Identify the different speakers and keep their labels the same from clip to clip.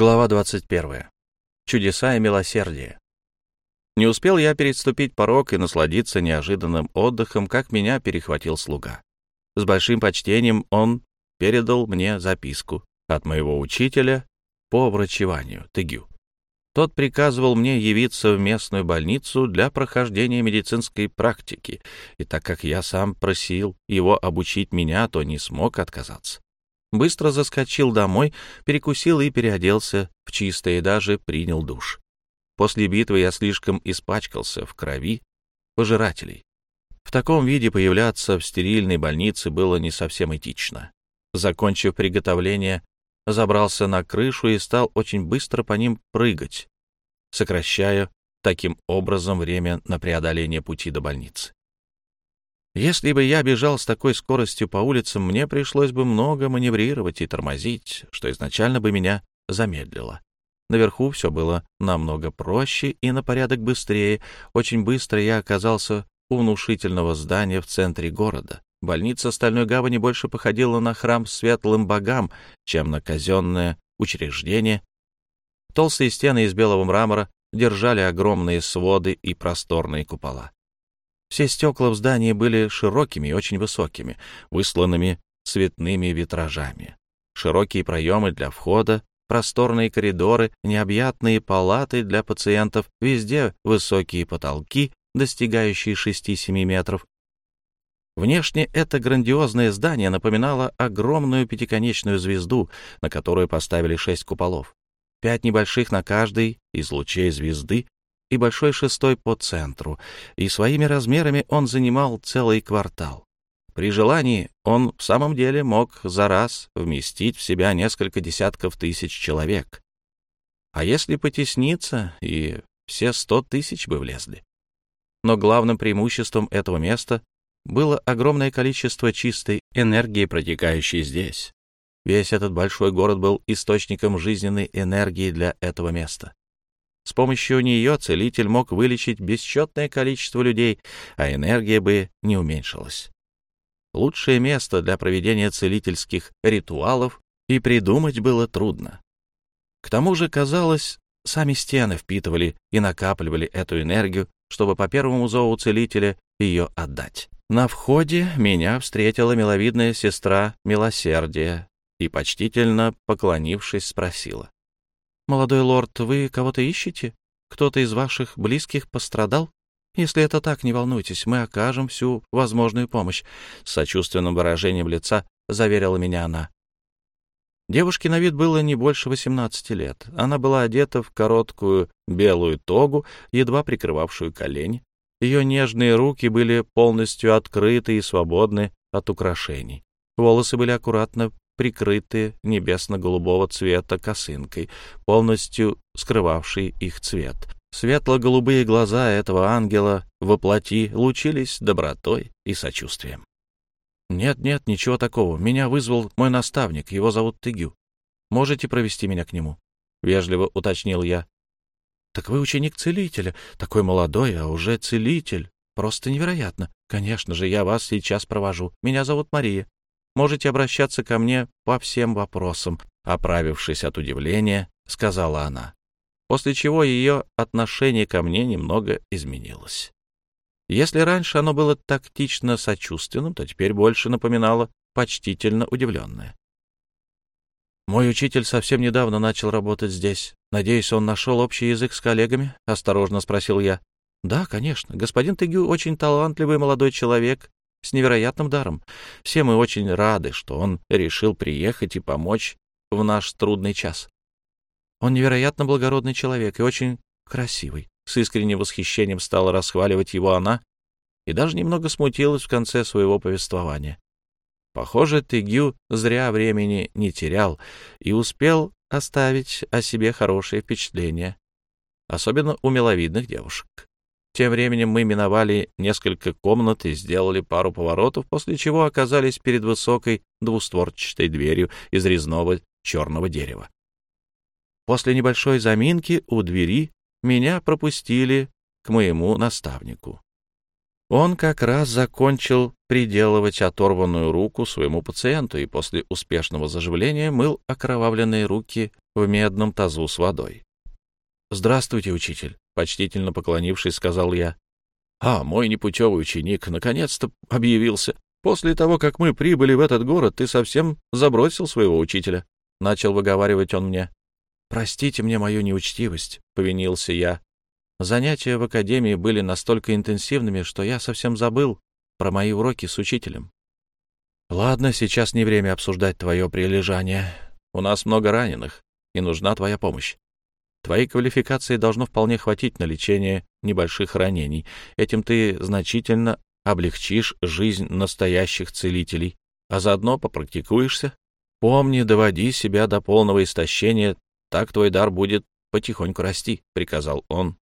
Speaker 1: Глава 21. Чудеса и милосердие. Не успел я переступить порог и насладиться неожиданным отдыхом, как меня перехватил слуга. С большим почтением он передал мне записку от моего учителя по врачеванию, Тыгю. Тот приказывал мне явиться в местную больницу для прохождения медицинской практики, и так как я сам просил его обучить меня, то не смог отказаться. Быстро заскочил домой, перекусил и переоделся в чистое даже принял душ. После битвы я слишком испачкался в крови пожирателей. В таком виде появляться в стерильной больнице было не совсем этично. Закончив приготовление, забрался на крышу и стал очень быстро по ним прыгать, сокращая таким образом время на преодоление пути до больницы. Если бы я бежал с такой скоростью по улицам, мне пришлось бы много маневрировать и тормозить, что изначально бы меня замедлило. Наверху все было намного проще и на порядок быстрее. Очень быстро я оказался у внушительного здания в центре города. Больница Стальной Гавани больше походила на храм светлым богам, чем на казенное учреждение. Толстые стены из белого мрамора держали огромные своды и просторные купола. Все стекла в здании были широкими и очень высокими, высланными цветными витражами. Широкие проемы для входа, просторные коридоры, необъятные палаты для пациентов, везде высокие потолки, достигающие 6-7 метров. Внешне это грандиозное здание напоминало огромную пятиконечную звезду, на которую поставили шесть куполов. Пять небольших на каждой из лучей звезды и большой шестой по центру, и своими размерами он занимал целый квартал. При желании он в самом деле мог за раз вместить в себя несколько десятков тысяч человек. А если потесниться, и все сто тысяч бы влезли. Но главным преимуществом этого места было огромное количество чистой энергии, протекающей здесь. Весь этот большой город был источником жизненной энергии для этого места. С помощью нее целитель мог вылечить бесчетное количество людей, а энергия бы не уменьшилась. Лучшее место для проведения целительских ритуалов и придумать было трудно. К тому же, казалось, сами стены впитывали и накапливали эту энергию, чтобы по первому зову целителя ее отдать. На входе меня встретила миловидная сестра Милосердия и, почтительно поклонившись, спросила. «Молодой лорд, вы кого-то ищете? Кто-то из ваших близких пострадал? Если это так, не волнуйтесь, мы окажем всю возможную помощь», — с сочувственным выражением лица заверила меня она. Девушке на вид было не больше 18 лет. Она была одета в короткую белую тогу, едва прикрывавшую колени. Ее нежные руки были полностью открыты и свободны от украшений. Волосы были аккуратно прикрыты небесно-голубого цвета косынкой, полностью скрывавшей их цвет. Светло-голубые глаза этого ангела воплоти лучились добротой и сочувствием. «Нет, нет, ничего такого. Меня вызвал мой наставник, его зовут Тыгю. Можете провести меня к нему?» — вежливо уточнил я. «Так вы ученик целителя, такой молодой, а уже целитель. Просто невероятно. Конечно же, я вас сейчас провожу. Меня зовут Мария можете обращаться ко мне по всем вопросам», — оправившись от удивления, сказала она, после чего ее отношение ко мне немного изменилось. Если раньше оно было тактично сочувственным, то теперь больше напоминало почтительно удивленное. «Мой учитель совсем недавно начал работать здесь. Надеюсь, он нашел общий язык с коллегами?» — осторожно спросил я. «Да, конечно. Господин Тыгю очень талантливый молодой человек с невероятным даром. Все мы очень рады, что он решил приехать и помочь в наш трудный час. Он невероятно благородный человек и очень красивый. С искренним восхищением стала расхваливать его она и даже немного смутилась в конце своего повествования. Похоже, Тыгю зря времени не терял и успел оставить о себе хорошее впечатление, особенно у миловидных девушек. Тем временем мы миновали несколько комнат и сделали пару поворотов, после чего оказались перед высокой двустворчатой дверью из резного черного дерева. После небольшой заминки у двери меня пропустили к моему наставнику. Он как раз закончил приделывать оторванную руку своему пациенту и после успешного заживления мыл окровавленные руки в медном тазу с водой. «Здравствуйте, учитель», — почтительно поклонившись, сказал я. «А, мой непутевый ученик наконец-то объявился. После того, как мы прибыли в этот город, ты совсем забросил своего учителя», — начал выговаривать он мне. «Простите мне мою неучтивость», — повинился я. Занятия в академии были настолько интенсивными, что я совсем забыл про мои уроки с учителем. «Ладно, сейчас не время обсуждать твое прилежание. У нас много раненых, и нужна твоя помощь. Твоей квалификации должно вполне хватить на лечение небольших ранений. Этим ты значительно облегчишь жизнь настоящих целителей, а заодно попрактикуешься. Помни, доводи себя до полного истощения, так твой дар будет потихоньку расти, — приказал он.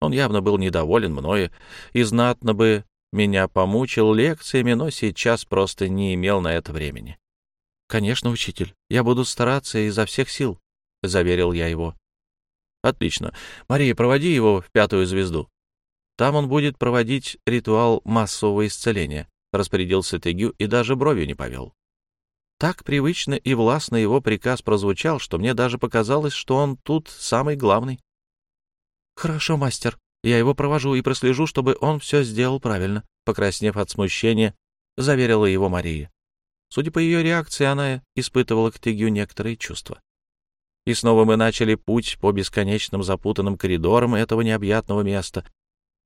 Speaker 1: Он явно был недоволен мною и знатно бы меня помучил лекциями, но сейчас просто не имел на это времени. — Конечно, учитель, я буду стараться изо всех сил, — заверил я его. Отлично. Мария, проводи его в пятую звезду. Там он будет проводить ритуал массового исцеления, распорядился Тегю и даже бровью не повел. Так привычно и властно его приказ прозвучал, что мне даже показалось, что он тут самый главный. «Хорошо, мастер. Я его провожу и прослежу, чтобы он все сделал правильно», покраснев от смущения, заверила его Мария. Судя по ее реакции, она испытывала к Тегю некоторые чувства. И снова мы начали путь по бесконечным запутанным коридорам этого необъятного места.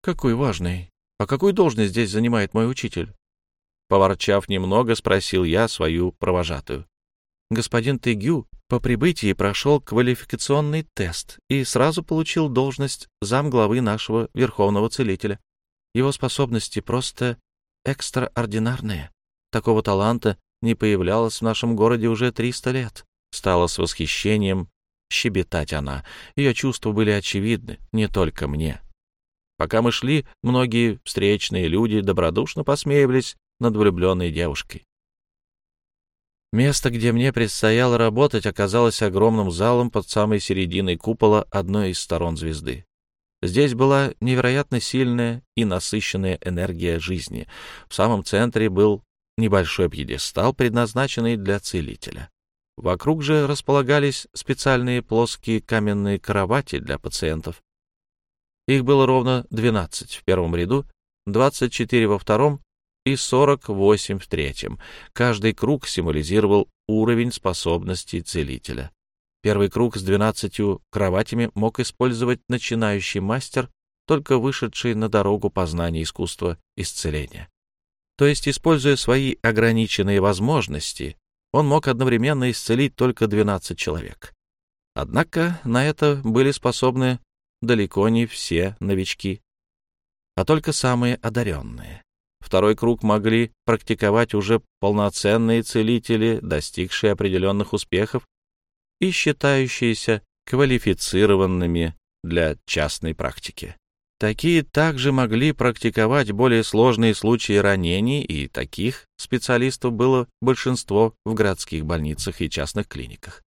Speaker 1: Какой важный. А какую должность здесь занимает мой учитель? Поворчав немного, спросил я свою провожатую. Господин Тыгю по прибытии прошел квалификационный тест и сразу получил должность замглавы нашего верховного целителя. Его способности просто экстраординарные. Такого таланта не появлялось в нашем городе уже 300 лет. Стала с восхищением щебетать она. Ее чувства были очевидны не только мне. Пока мы шли, многие встречные люди добродушно посмеивались над влюбленной девушкой. Место, где мне предстояло работать, оказалось огромным залом под самой серединой купола одной из сторон звезды. Здесь была невероятно сильная и насыщенная энергия жизни. В самом центре был небольшой пьедестал, предназначенный для целителя. Вокруг же располагались специальные плоские каменные кровати для пациентов. Их было ровно 12 в первом ряду, 24 во втором и 48 в третьем. Каждый круг символизировал уровень способностей целителя. Первый круг с 12 кроватями мог использовать начинающий мастер, только вышедший на дорогу познания искусства исцеления. То есть, используя свои ограниченные возможности, он мог одновременно исцелить только 12 человек. Однако на это были способны далеко не все новички, а только самые одаренные. Второй круг могли практиковать уже полноценные целители, достигшие определенных успехов и считающиеся квалифицированными для частной практики. Такие также могли практиковать более сложные случаи ранений, и таких специалистов было большинство в городских больницах и частных клиниках.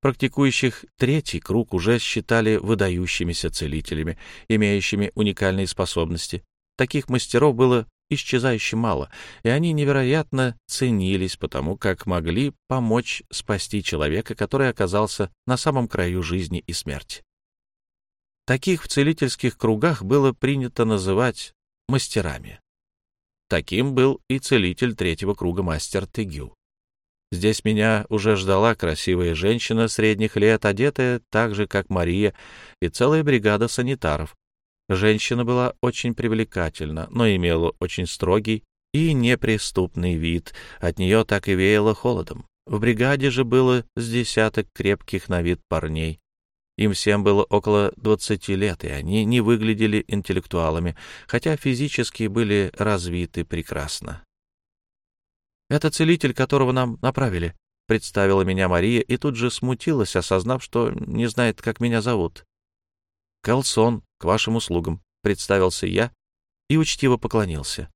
Speaker 1: Практикующих третий круг уже считали выдающимися целителями, имеющими уникальные способности. Таких мастеров было исчезающе мало, и они невероятно ценились потому, как могли помочь спасти человека, который оказался на самом краю жизни и смерти. Таких в целительских кругах было принято называть мастерами. Таким был и целитель третьего круга мастер Тегю. Здесь меня уже ждала красивая женщина средних лет, одетая так же, как Мария, и целая бригада санитаров. Женщина была очень привлекательна, но имела очень строгий и неприступный вид, от нее так и веяло холодом. В бригаде же было с десяток крепких на вид парней. Им всем было около 20 лет, и они не выглядели интеллектуалами, хотя физически были развиты прекрасно. «Это целитель, которого нам направили», — представила меня Мария и тут же смутилась, осознав, что не знает, как меня зовут. «Калсон, к вашим услугам», — представился я и учтиво поклонился.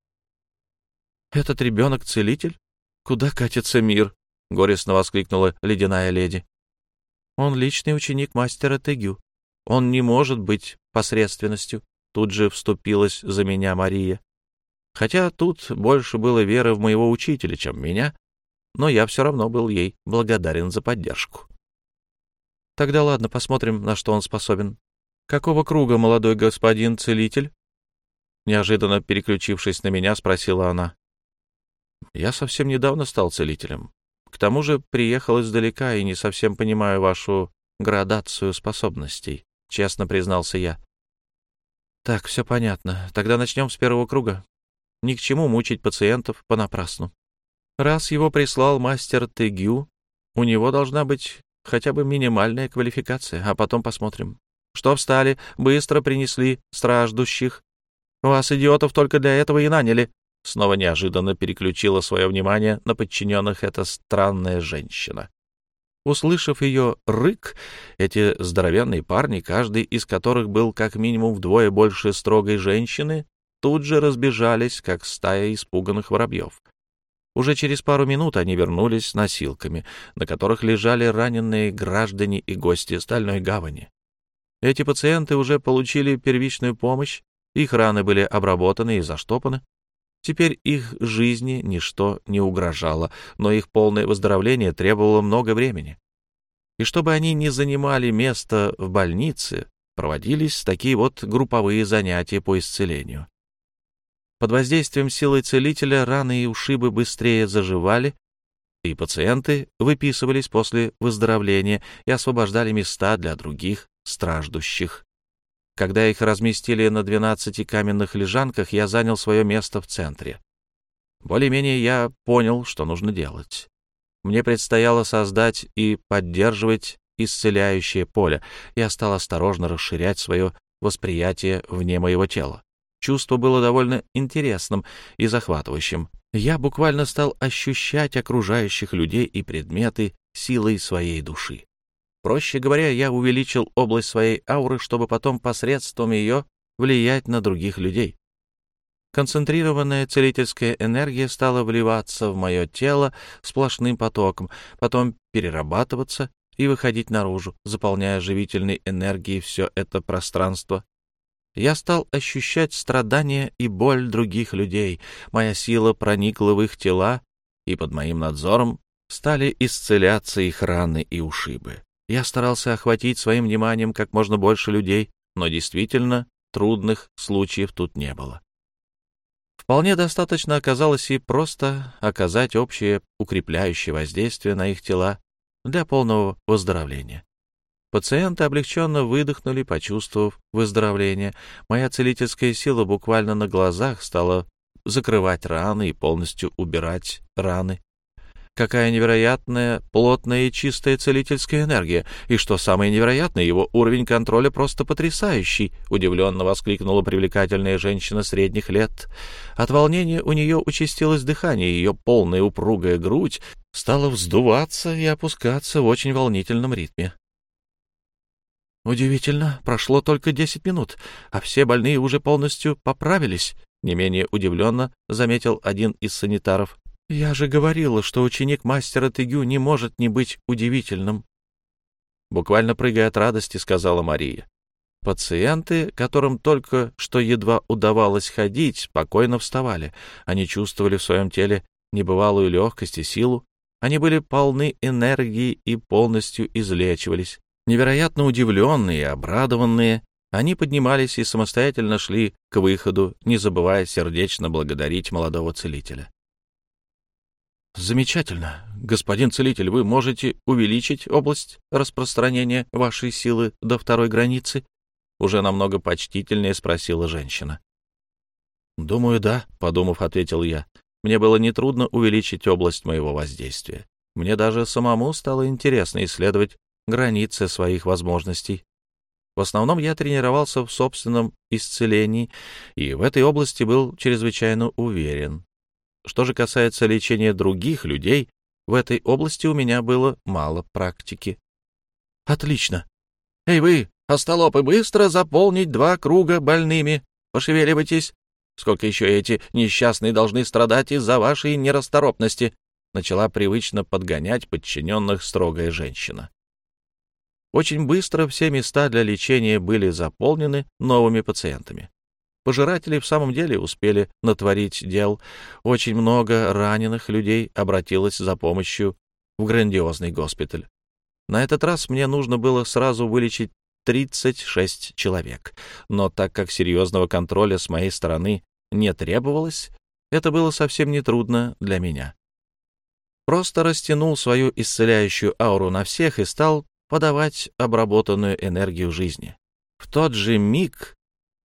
Speaker 1: «Этот ребенок целитель? Куда катится мир?» — горестно воскликнула ледяная леди. Он личный ученик мастера Тегю. Он не может быть посредственностью. Тут же вступилась за меня Мария. Хотя тут больше было веры в моего учителя, чем в меня, но я все равно был ей благодарен за поддержку. Тогда ладно, посмотрим, на что он способен. Какого круга молодой господин целитель? Неожиданно переключившись на меня, спросила она. Я совсем недавно стал целителем. К тому же приехал издалека и не совсем понимаю вашу градацию способностей, честно признался я. Так, все понятно. Тогда начнем с первого круга. Ни к чему мучить пациентов понапрасну. Раз его прислал мастер Тегю, у него должна быть хотя бы минимальная квалификация, а потом посмотрим. Что встали, быстро принесли страждущих. Вас, идиотов, только для этого и наняли. Снова неожиданно переключила свое внимание на подчиненных эта странная женщина. Услышав ее рык, эти здоровенные парни, каждый из которых был как минимум вдвое больше строгой женщины, тут же разбежались, как стая испуганных воробьев. Уже через пару минут они вернулись с носилками, на которых лежали раненые граждане и гости Стальной гавани. Эти пациенты уже получили первичную помощь, их раны были обработаны и заштопаны, Теперь их жизни ничто не угрожало, но их полное выздоровление требовало много времени. И чтобы они не занимали место в больнице, проводились такие вот групповые занятия по исцелению. Под воздействием силы целителя раны и ушибы быстрее заживали, и пациенты выписывались после выздоровления и освобождали места для других страждущих. Когда их разместили на 12 каменных лежанках, я занял свое место в центре. Более-менее я понял, что нужно делать. Мне предстояло создать и поддерживать исцеляющее поле. Я стал осторожно расширять свое восприятие вне моего тела. Чувство было довольно интересным и захватывающим. Я буквально стал ощущать окружающих людей и предметы силой своей души. Проще говоря, я увеличил область своей ауры, чтобы потом посредством ее влиять на других людей. Концентрированная целительская энергия стала вливаться в мое тело сплошным потоком, потом перерабатываться и выходить наружу, заполняя живительной энергией все это пространство. Я стал ощущать страдания и боль других людей. Моя сила проникла в их тела, и под моим надзором стали исцеляться их раны и ушибы. Я старался охватить своим вниманием как можно больше людей, но действительно трудных случаев тут не было. Вполне достаточно оказалось и просто оказать общее укрепляющее воздействие на их тела для полного выздоровления. Пациенты облегченно выдохнули, почувствовав выздоровление. Моя целительская сила буквально на глазах стала закрывать раны и полностью убирать раны. Какая невероятная, плотная и чистая целительская энергия. И что самое невероятное, его уровень контроля просто потрясающий, удивленно воскликнула привлекательная женщина средних лет. От волнения у нее участилось дыхание, ее полная упругая грудь стала вздуваться и опускаться в очень волнительном ритме. Удивительно, прошло только десять минут, а все больные уже полностью поправились, не менее удивленно заметил один из санитаров. «Я же говорила, что ученик мастера Тыгю не может не быть удивительным». Буквально прыгая от радости, сказала Мария. Пациенты, которым только что едва удавалось ходить, спокойно вставали. Они чувствовали в своем теле небывалую легкость и силу. Они были полны энергии и полностью излечивались. Невероятно удивленные и обрадованные, они поднимались и самостоятельно шли к выходу, не забывая сердечно благодарить молодого целителя. Замечательно. Господин целитель, вы можете увеличить область распространения вашей силы до второй границы? Уже намного почтительнее спросила женщина. Думаю, да, подумав, ответил я. Мне было нетрудно увеличить область моего воздействия. Мне даже самому стало интересно исследовать границы своих возможностей. В основном я тренировался в собственном исцелении и в этой области был чрезвычайно уверен. Что же касается лечения других людей, в этой области у меня было мало практики. Отлично. Эй вы, остолопы, быстро заполнить два круга больными. Пошевеливайтесь. Сколько еще эти несчастные должны страдать из-за вашей нерасторопности? Начала привычно подгонять подчиненных строгая женщина. Очень быстро все места для лечения были заполнены новыми пациентами. Пожиратели в самом деле успели натворить дел. Очень много раненых людей обратилось за помощью в грандиозный госпиталь. На этот раз мне нужно было сразу вылечить 36 человек, но так как серьезного контроля с моей стороны не требовалось, это было совсем нетрудно для меня. Просто растянул свою исцеляющую ауру на всех и стал подавать обработанную энергию жизни. В тот же миг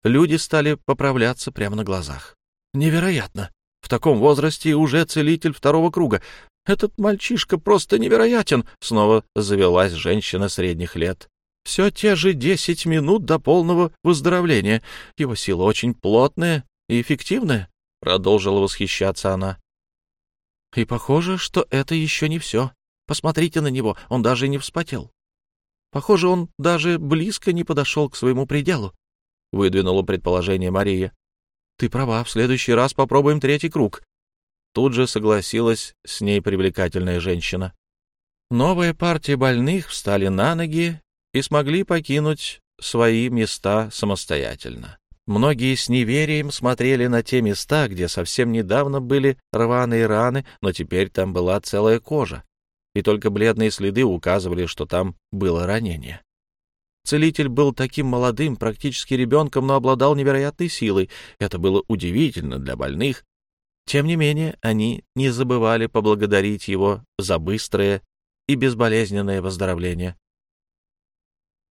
Speaker 1: люди стали поправляться прямо на глазах. Невероятно! В таком возрасте уже целитель второго круга. Этот мальчишка просто невероятен! Снова завелась женщина средних лет. Все те же десять минут до полного выздоровления. Его сила очень плотная и эффективная, — продолжила восхищаться она. И похоже, что это еще не все. Посмотрите на него, он даже не вспотел. Похоже, он даже близко не подошел к своему пределу, — выдвинула предположение Мария. Ты права, в следующий раз попробуем третий круг. Тут же согласилась с ней привлекательная женщина. Новая партия больных встали на ноги и смогли покинуть свои места самостоятельно. Многие с неверием смотрели на те места, где совсем недавно были рваные раны, но теперь там была целая кожа, и только бледные следы указывали, что там было ранение. Целитель был таким молодым, практически ребенком, но обладал невероятной силой. Это было удивительно для больных. Тем не менее, они не забывали поблагодарить его за быстрое и безболезненное выздоровление.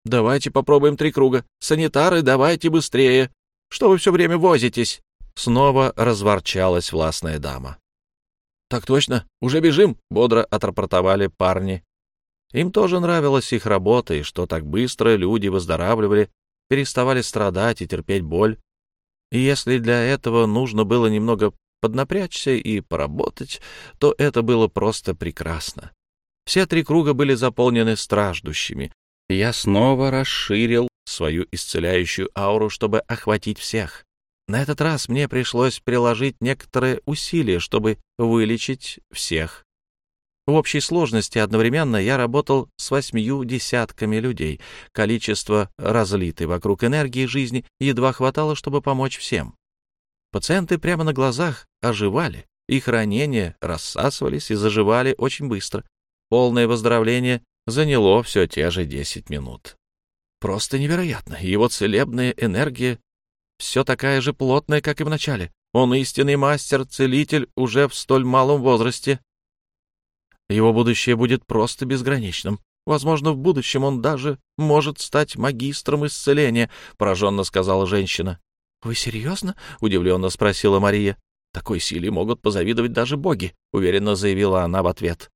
Speaker 1: «Давайте попробуем три круга. Санитары, давайте быстрее!» Что вы все время возитесь?» Снова разворчалась властная дама. «Так точно, уже бежим», — бодро отрапортовали парни. Им тоже нравилась их работа, и что так быстро люди выздоравливали, переставали страдать и терпеть боль. И если для этого нужно было немного поднапрячься и поработать, то это было просто прекрасно. Все три круга были заполнены страждущими. Я снова расширил свою исцеляющую ауру, чтобы охватить всех. На этот раз мне пришлось приложить некоторые усилия, чтобы вылечить всех. В общей сложности одновременно я работал с восьмью десятками людей. Количество разлитой вокруг энергии жизни едва хватало, чтобы помочь всем. Пациенты прямо на глазах оживали, их ранения рассасывались и заживали очень быстро. Полное выздоровление заняло все те же десять минут. Просто невероятно. Его целебная энергия все такая же плотная, как и в начале. Он истинный мастер-целитель уже в столь малом возрасте. Его будущее будет просто безграничным. Возможно, в будущем он даже может стать магистром исцеления, — пораженно сказала женщина. — Вы серьезно? — удивленно спросила Мария. — Такой силе могут позавидовать даже боги, — уверенно заявила она в ответ.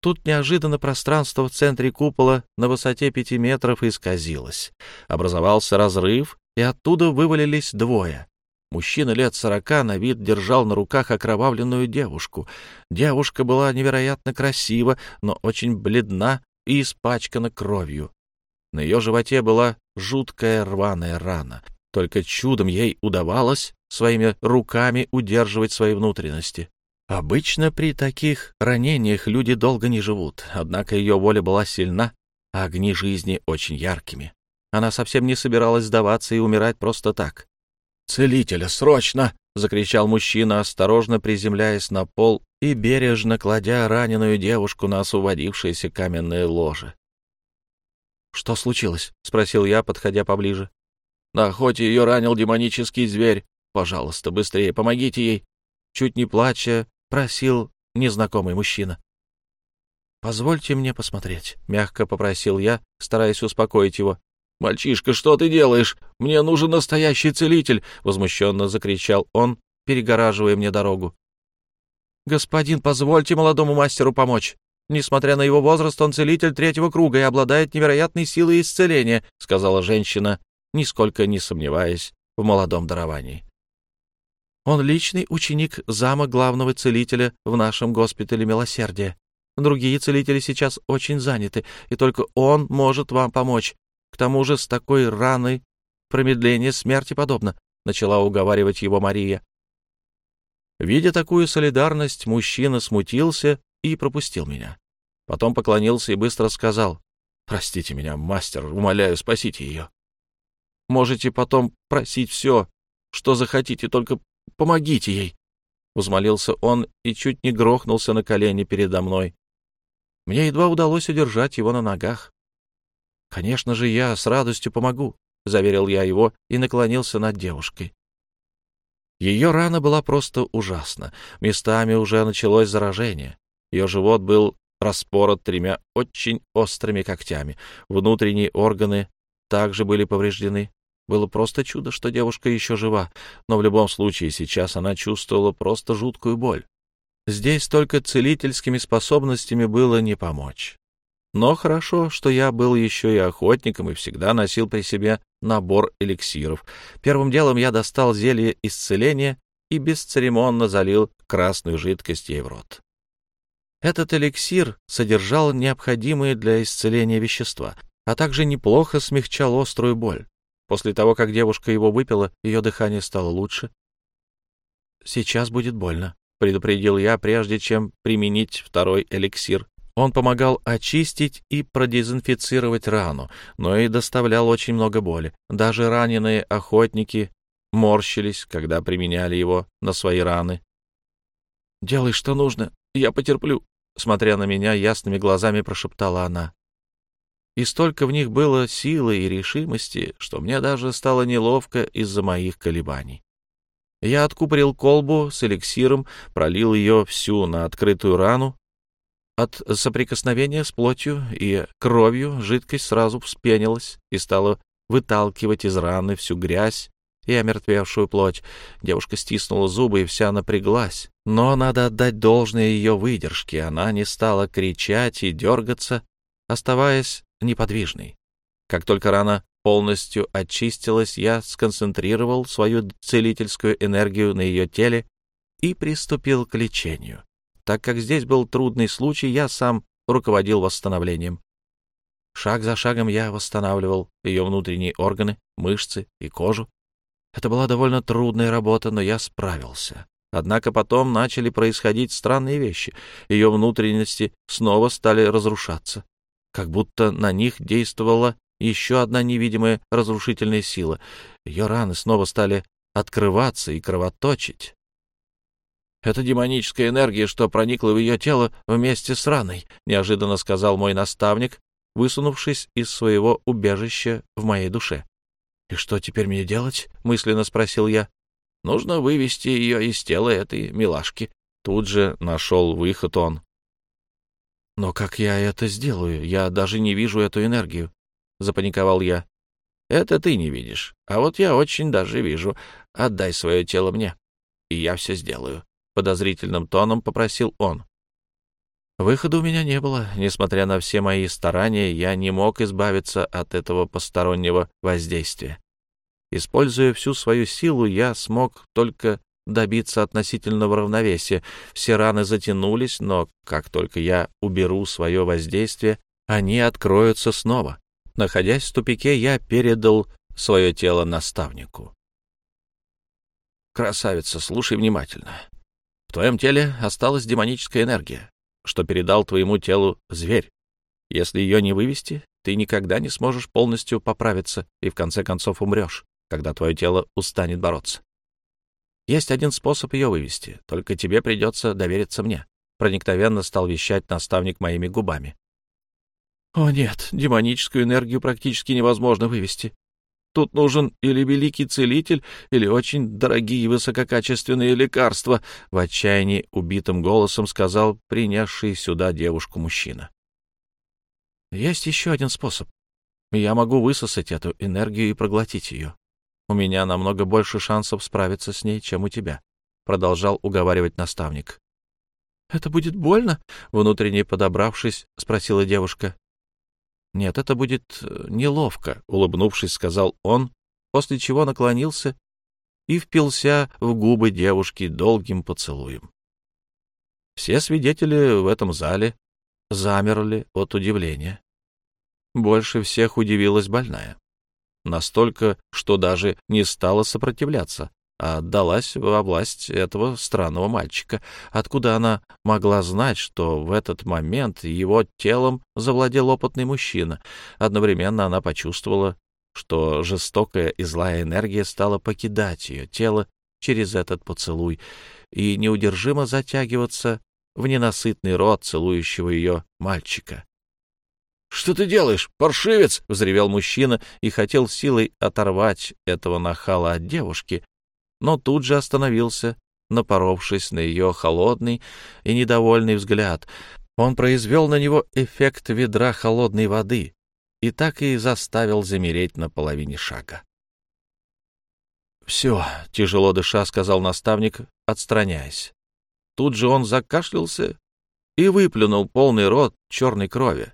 Speaker 1: Тут неожиданно пространство в центре купола на высоте пяти метров исказилось. Образовался разрыв, и оттуда вывалились двое. Мужчина лет сорока на вид держал на руках окровавленную девушку. Девушка была невероятно красива, но очень бледна и испачкана кровью. На ее животе была жуткая рваная рана. Только чудом ей удавалось своими руками удерживать свои внутренности. Обычно при таких ранениях люди долго не живут, однако ее воля была сильна, а огни жизни очень яркими. Она совсем не собиралась сдаваться и умирать просто так. «Целителя, срочно!» — закричал мужчина, осторожно приземляясь на пол и бережно кладя раненую девушку на освободившееся каменное ложе. «Что случилось?» — спросил я, подходя поближе. «На охоте ее ранил демонический зверь. Пожалуйста, быстрее, помогите ей!» Чуть не плача, просил незнакомый мужчина. «Позвольте мне посмотреть», — мягко попросил я, стараясь успокоить его. «Мальчишка, что ты делаешь? Мне нужен настоящий целитель!» — возмущенно закричал он, перегораживая мне дорогу. «Господин, позвольте молодому мастеру помочь. Несмотря на его возраст, он целитель третьего круга и обладает невероятной силой исцеления», — сказала женщина, нисколько не сомневаясь в молодом даровании. Он личный ученик зама главного целителя в нашем госпитале милосердия. Другие целители сейчас очень заняты, и только он может вам помочь. К тому же с такой раной промедление смерти подобно, — начала уговаривать его Мария. Видя такую солидарность, мужчина смутился и пропустил меня. Потом поклонился и быстро сказал, «Простите меня, мастер, умоляю, спасите ее. Можете потом просить все, что захотите, только помогите ей!» Взмолился он и чуть не грохнулся на колени передо мной. Мне едва удалось удержать его на ногах. «Конечно же, я с радостью помогу», — заверил я его и наклонился над девушкой. Ее рана была просто ужасна. Местами уже началось заражение. Ее живот был распорот тремя очень острыми когтями. Внутренние органы также были повреждены. Было просто чудо, что девушка еще жива, но в любом случае сейчас она чувствовала просто жуткую боль. Здесь только целительскими способностями было не помочь. Но хорошо, что я был еще и охотником и всегда носил при себе набор эликсиров. Первым делом я достал зелье исцеления и бесцеремонно залил красную жидкость ей в рот. Этот эликсир содержал необходимые для исцеления вещества, а также неплохо смягчал острую боль. После того, как девушка его выпила, ее дыхание стало лучше. «Сейчас будет больно», — предупредил я, прежде чем применить второй эликсир. Он помогал очистить и продезинфицировать рану, но и доставлял очень много боли. Даже раненые охотники морщились, когда применяли его на свои раны. «Делай, что нужно, я потерплю», — смотря на меня ясными глазами прошептала она. И столько в них было силы и решимости, что мне даже стало неловко из-за моих колебаний. Я откупорил колбу с эликсиром, пролил ее всю на открытую рану, от соприкосновения с плотью и кровью жидкость сразу вспенилась и стала выталкивать из раны всю грязь и омертвевшую плоть. Девушка стиснула зубы и вся напряглась. Но надо отдать должное ее выдержке. Она не стала кричать и дергаться, оставаясь неподвижной. Как только рана полностью очистилась, я сконцентрировал свою целительскую энергию на ее теле и приступил к лечению. Так как здесь был трудный случай, я сам руководил восстановлением. Шаг за шагом я восстанавливал ее внутренние органы, мышцы и кожу. Это была довольно трудная работа, но я справился. Однако потом начали происходить странные вещи. Ее внутренности снова стали разрушаться, как будто на них действовала еще одна невидимая разрушительная сила. Ее раны снова стали открываться и кровоточить. «Это демоническая энергия, что проникла в ее тело вместе с раной», — неожиданно сказал мой наставник, высунувшись из своего убежища в моей душе. «И что теперь мне делать?» — мысленно спросил я. «Нужно вывести ее из тела этой милашки». Тут же нашел выход он. «Но как я это сделаю? Я даже не вижу эту энергию», — запаниковал я. «Это ты не видишь, а вот я очень даже вижу. Отдай свое тело мне, и я все сделаю», — подозрительным тоном попросил он. Выхода у меня не было. Несмотря на все мои старания, я не мог избавиться от этого постороннего воздействия. Используя всю свою силу, я смог только добиться относительного равновесия. Все раны затянулись, но как только я уберу свое воздействие, они откроются снова. Находясь в тупике, я передал свое тело наставнику. «Красавица, слушай внимательно. Твоем теле осталась демоническая энергия, что передал твоему телу зверь. Если ее не вывести, ты никогда не сможешь полностью поправиться и в конце концов умрешь, когда твое тело устанет бороться. Есть один способ ее вывести, только тебе придется довериться мне. Проникновенно стал вещать наставник моими губами. О нет, демоническую энергию практически невозможно вывести. Тут нужен или великий целитель, или очень дорогие высококачественные лекарства, — в отчаянии убитым голосом сказал принесший сюда девушку мужчина. Есть еще один способ. Я могу высосать эту энергию и проглотить ее. У меня намного больше шансов справиться с ней, чем у тебя, — продолжал уговаривать наставник. — Это будет больно? — внутренне подобравшись, спросила девушка. — Нет, это будет э, неловко, — улыбнувшись, сказал он, после чего наклонился и впился в губы девушки долгим поцелуем. Все свидетели в этом зале замерли от удивления. Больше всех удивилась больная настолько, что даже не стала сопротивляться, а отдалась во власть этого странного мальчика. Откуда она могла знать, что в этот момент его телом завладел опытный мужчина? Одновременно она почувствовала, что жестокая и злая энергия стала покидать ее тело через этот поцелуй и неудержимо затягиваться в ненасытный рот целующего ее мальчика. «Что ты делаешь, паршивец?» — взревел мужчина и хотел силой оторвать этого нахала от девушки, но тут же остановился, напоровшись на ее холодный и недовольный взгляд. Он произвел на него эффект ведра холодной воды и так и заставил замереть на половине шага. «Все», — тяжело дыша, — сказал наставник, отстраняясь. Тут же он закашлялся и выплюнул полный рот черной крови.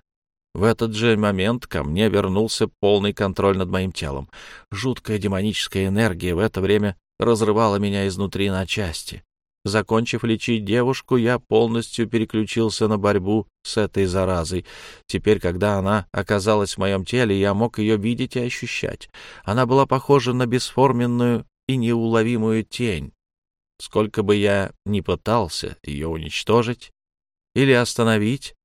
Speaker 1: В этот же момент ко мне вернулся полный контроль над моим телом. Жуткая демоническая энергия в это время разрывала меня изнутри на части. Закончив лечить девушку, я полностью переключился на борьбу с этой заразой. Теперь, когда она оказалась в моем теле, я мог ее видеть и ощущать. Она была похожа на бесформенную и неуловимую тень. Сколько бы я ни пытался ее уничтожить или остановить,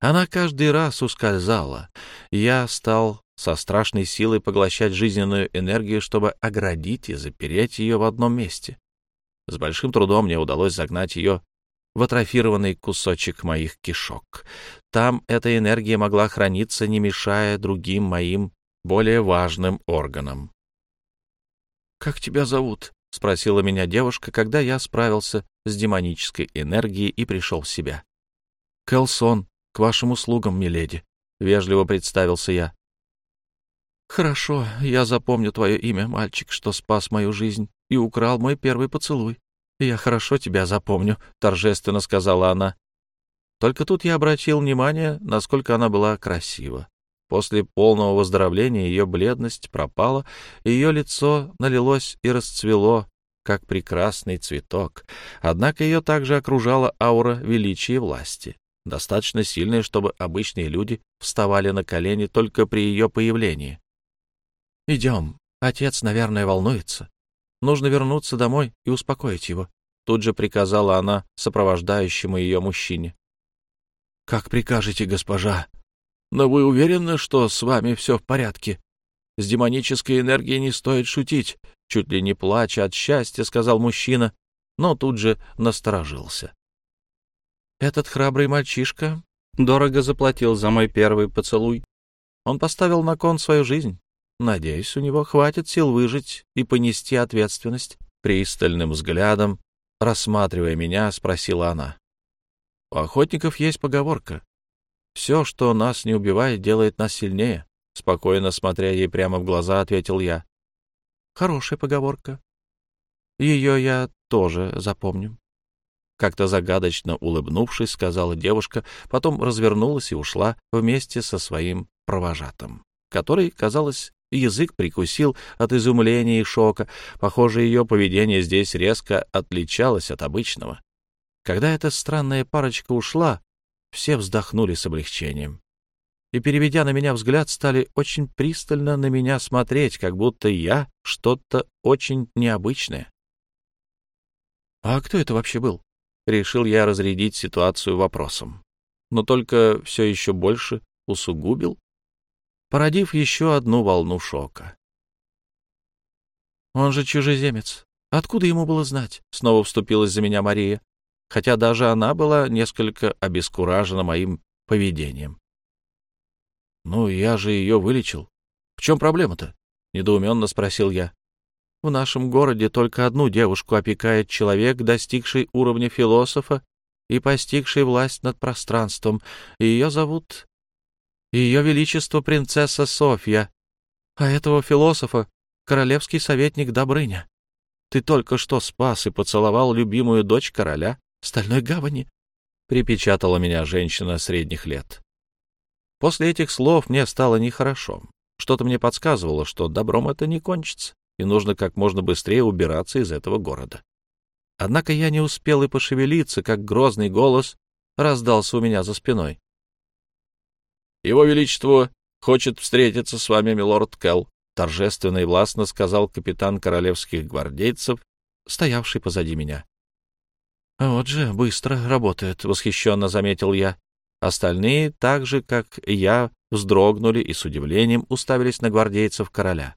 Speaker 1: она каждый раз ускользала. Я стал со страшной силой поглощать жизненную энергию, чтобы оградить и запереть ее в одном месте. С большим трудом мне удалось загнать ее в атрофированный кусочек моих кишок. Там эта энергия могла храниться, не мешая другим моим более важным органам. «Как тебя зовут?» — спросила меня девушка, когда я справился с демонической энергией и пришел в себя. «Кэлсон», к вашим услугам, миледи», — вежливо представился я. «Хорошо, я запомню твое имя, мальчик, что спас мою жизнь и украл мой первый поцелуй. Я хорошо тебя запомню», — торжественно сказала она. Только тут я обратил внимание, насколько она была красива. После полного выздоровления ее бледность пропала, ее лицо налилось и расцвело, как прекрасный цветок. Однако ее также окружала аура величия и власти достаточно сильная, чтобы обычные люди вставали на колени только при ее появлении. «Идем. Отец, наверное, волнуется. Нужно вернуться домой и успокоить его», — тут же приказала она сопровождающему ее мужчине. «Как прикажете, госпожа. Но вы уверены, что с вами все в порядке? С демонической энергией не стоит шутить», — чуть ли не плача от счастья, сказал мужчина, но тут же насторожился. Этот храбрый мальчишка дорого заплатил за мой первый поцелуй. Он поставил на кон свою жизнь. Надеюсь, у него хватит сил выжить и понести ответственность. Пристальным взглядом, рассматривая меня, спросила она. У охотников есть поговорка. «Все, что нас не убивает, делает нас сильнее», — спокойно смотря ей прямо в глаза, ответил я. «Хорошая поговорка. Ее я тоже запомню». Как-то загадочно улыбнувшись, сказала девушка, потом развернулась и ушла вместе со своим провожатым, который, казалось, язык прикусил от изумления и шока. Похоже, ее поведение здесь резко отличалось от обычного. Когда эта странная парочка ушла, все вздохнули с облегчением. И, переведя на меня взгляд, стали очень пристально на меня смотреть, как будто я что-то очень необычное. «А кто это вообще был?» решил я разрядить ситуацию вопросом. Но только все еще больше усугубил, породив еще одну волну шока. «Он же чужеземец. Откуда ему было знать?» — снова вступилась за меня Мария, хотя даже она была несколько обескуражена моим поведением. «Ну, я же ее вылечил. В чем проблема-то?» — недоуменно спросил я. В нашем городе только одну девушку опекает человек, достигший уровня философа и постигший власть над пространством. Ее зовут... Ее Величество принцесса Софья. А этого философа — королевский советник Добрыня. Ты только что спас и поцеловал любимую дочь короля Стальной Гавани, — припечатала меня женщина средних лет. После этих слов мне стало нехорошо. Что-то мне подсказывало, что добром это не кончится и нужно как можно быстрее убираться из этого города. Однако я не успел и пошевелиться, как грозный голос раздался у меня за спиной. — Его Величество хочет встретиться с вами, милорд Келл, — торжественно и властно сказал капитан королевских гвардейцев, стоявший позади меня. — Вот же быстро работает, — восхищенно заметил я. Остальные, так же, как я, вздрогнули и с удивлением уставились на гвардейцев короля.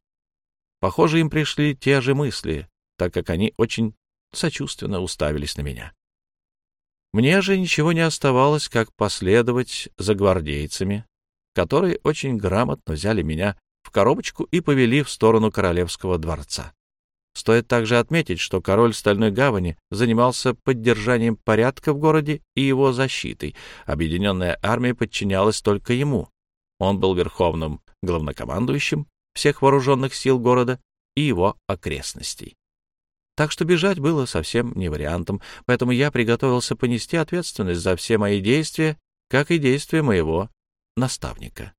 Speaker 1: Похоже, им пришли те же мысли, так как они очень сочувственно уставились на меня. Мне же ничего не оставалось, как последовать за гвардейцами, которые очень грамотно взяли меня в коробочку и повели в сторону королевского дворца. Стоит также отметить, что король Стальной Гавани занимался поддержанием порядка в городе и его защитой. Объединенная армия подчинялась только ему. Он был верховным главнокомандующим всех вооруженных сил города и его окрестностей. Так что бежать было совсем не вариантом, поэтому я приготовился понести ответственность за все мои действия, как и действия моего наставника.